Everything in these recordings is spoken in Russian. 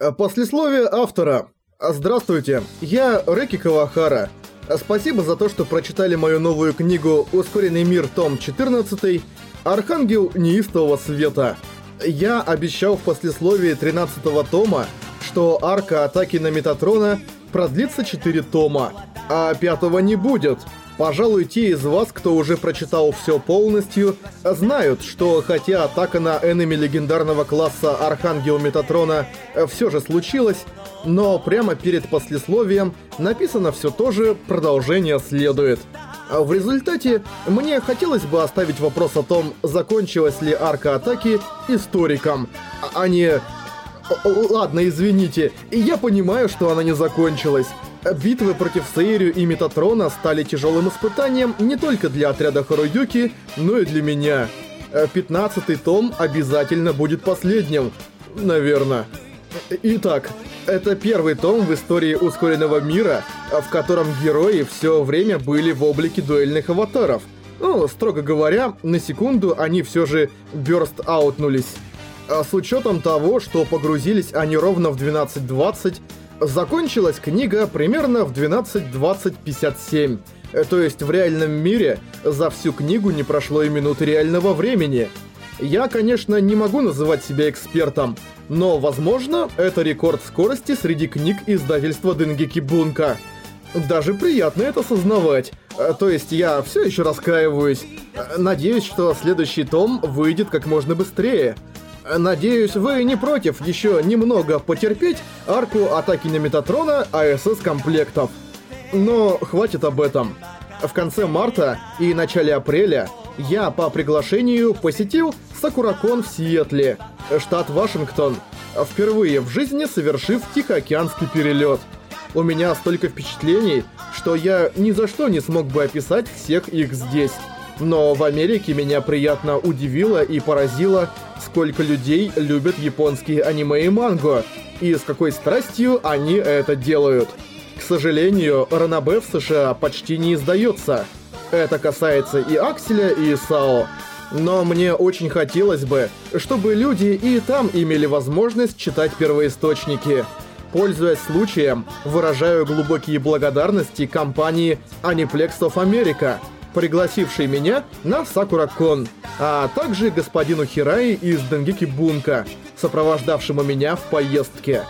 Э, послесловие автора. Здравствуйте, я Рэки Кавахара. Спасибо за то, что прочитали мою новую книгу «Ускоренный мир. Том 14. Архангел неистового света». Я обещал в послесловии 13 тома, что арка атаки на Метатрона продлится 4 тома, а пятого не будет. Пожалуй, те из вас, кто уже прочитал все полностью, знают, что хотя атака на энеми легендарного класса Архангел Метатрона все же случилась, но прямо перед послесловием написано все то же «Продолжение следует». В результате мне хотелось бы оставить вопрос о том, закончилась ли арка атаки историком, а не... Ладно, извините, я понимаю, что она не закончилась. Битвы против Сейрю и Метатрона стали тяжелым испытанием не только для отряда Харуюки, но и для меня. Пятнадцатый том обязательно будет последним. Наверное. Итак, это первый том в истории ускоренного мира, в котором герои все время были в облике дуэльных аватаров. Ну, строго говоря, на секунду они все же бёрст-аутнулись. А с учетом того, что погрузились они ровно в 12.20, Закончилась книга примерно в 12.20.57. Э, то есть в реальном мире за всю книгу не прошло и минуты реального времени. Я, конечно, не могу называть себя экспертом, но, возможно, это рекорд скорости среди книг издательства Денгики Бунка. Даже приятно это осознавать. Э, то есть я все еще раскаиваюсь. Э, надеюсь, что следующий том выйдет как можно быстрее. Надеюсь, вы не против еще немного потерпеть арку атаки на Метатрона АСС комплектов. Но хватит об этом. В конце марта и начале апреля я по приглашению посетил Сакуракон в Сиэтле, штат Вашингтон, впервые в жизни совершив Тихоокеанский перелет. У меня столько впечатлений, что я ни за что не смог бы описать всех их здесь. Но в Америке меня приятно удивило и поразило, сколько людей любят японские аниме и мангу, и с какой страстью они это делают. К сожалению, Ранабе в США почти не издается. Это касается и Акселя, и Сао. Но мне очень хотелось бы, чтобы люди и там имели возможность читать первоисточники. Пользуясь случаем, выражаю глубокие благодарности компании Aniplex of America – пригласивший меня на Сакура-кон, а также господину Хираи из Денгики Бунка, сопровождавшему меня в поездке.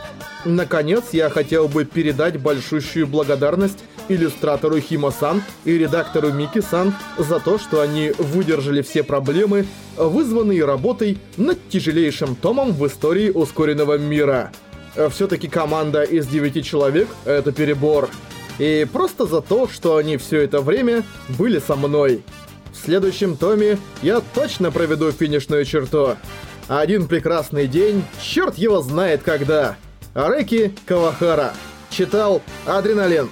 Наконец, я хотел бы передать большущую благодарность иллюстратору Химо-сан и редактору Мики-сан за то, что они выдержали все проблемы, вызванные работой над тяжелейшим томом в истории ускоренного мира. Все-таки команда из девяти человек — это перебор. И просто за то, что они все это время были со мной. В следующем томе я точно проведу финишную черту. Один прекрасный день, черт его знает когда. Ареки Кавахара. Читал Адреналин.